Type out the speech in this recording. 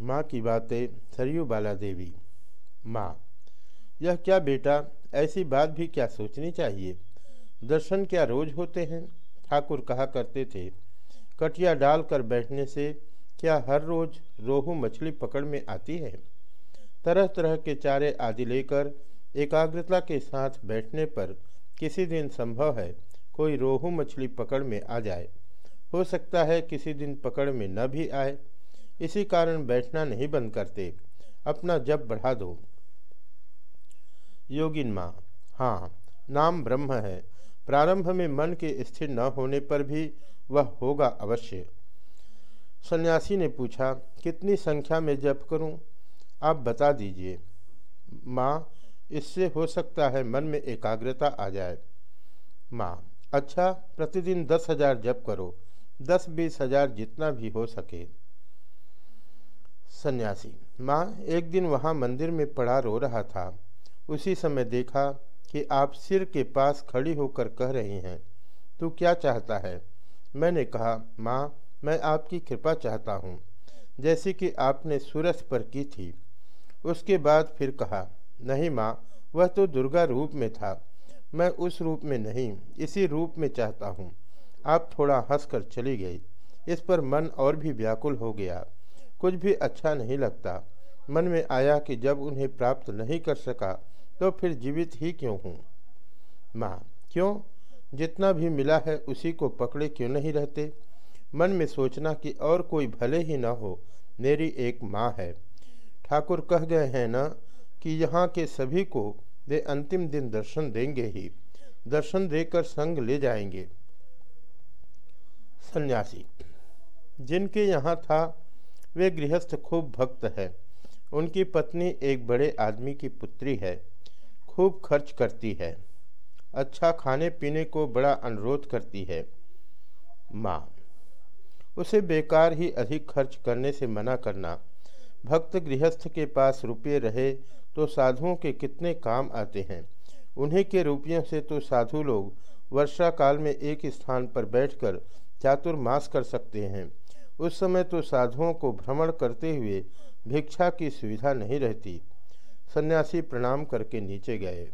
माँ की बातें सरयू बाला देवी माँ, यह क्या बेटा, ऐसी बात भी क्या सोचनी चाहिए? दर्शन क्या रोज होते हैं? ठाकुर कहा करते थे, कटिया डालकर बैठने से क्या हर रोज रोहू मछली पकड़ में आती है? तरह तरह के चारे आदि लेकर एकाग्रता के साथ बैठने पर किसी दिन संभव है कोई रोहू मछली पकड़ में आ जाए। हो सकता है किसी दिन पकड़ में न भी आए। इसी कारण बैठना नहीं बंद करते। अपना जब बढ़ा दो। योगिन माँ हाँ नाम ब्रह्म है। प्रारंभ में मन के स्थिर न होने पर भी वह होगा अवश्य। सन्यासी ने पूछा, कितनी संख्या में जप करूँ? आप बता दीजिए। माँ, इससे हो सकता है मन में एकाग्रता आ जाए। माँ अच्छा प्रतिदिन दस हज़ार जप करो। दस बीस हज़ार जितना भी हो सके। सन्यासी। माँ, एक दिन वहाँ मंदिर में पड़ा रो रहा था। उसी समय देखा कि आप सिर के पास खड़ी होकर कह रही हैं, तू क्या चाहता है? मैंने कहा, माँ, मैं आपकी कृपा चाहता हूँ, जैसे कि आपने सूरज पर की थी। उसके बाद फिर कहा, नहीं माँ, वह तो दुर्गा रूप में था। मैं उस रूप में नहीं, इसी रूप में चाहता हूँ। आप थोड़ा हंसकर चली गई। इस पर मन और भी व्याकुल हो गया। कुछ भी अच्छा नहीं लगता। मन में आया कि जब उन्हें प्राप्त नहीं कर सका तो फिर जीवित ही क्यों हूँ? माँ, क्यों? जितना भी मिला है उसी को पकड़े क्यों नहीं रहते? मन में सोचना कि और कोई भले ही ना हो, मेरी एक माँ है। ठाकुर कह गए हैं न कि यहाँ के सभी को वे अंतिम दिन दर्शन देंगे ही। दर्शन देकर संग ले जाएँगे। सन्यासी, जिनके यहाँ था वे गृहस्थ खूब भक्त है। उनकी पत्नी एक बड़े आदमी की पुत्री है। खूब खर्च करती है। अच्छा खाने पीने को बड़ा अनुरोध करती है। माँ, उसे बेकार ही अधिक खर्च करने से मना करना। भक्त गृहस्थ के पास रुपये रहे तो साधुओं के कितने काम आते हैं। उन्हीं के रुपयों से तो साधु लोग वर्षा काल में एक स्थान पर बैठकर चातुर्मास कर सकते हैं। उस समय तो साधुओं को भ्रमण करते हुए भिक्षा की सुविधा नहीं रहती। सन्यासी प्रणाम करके नीचे गए।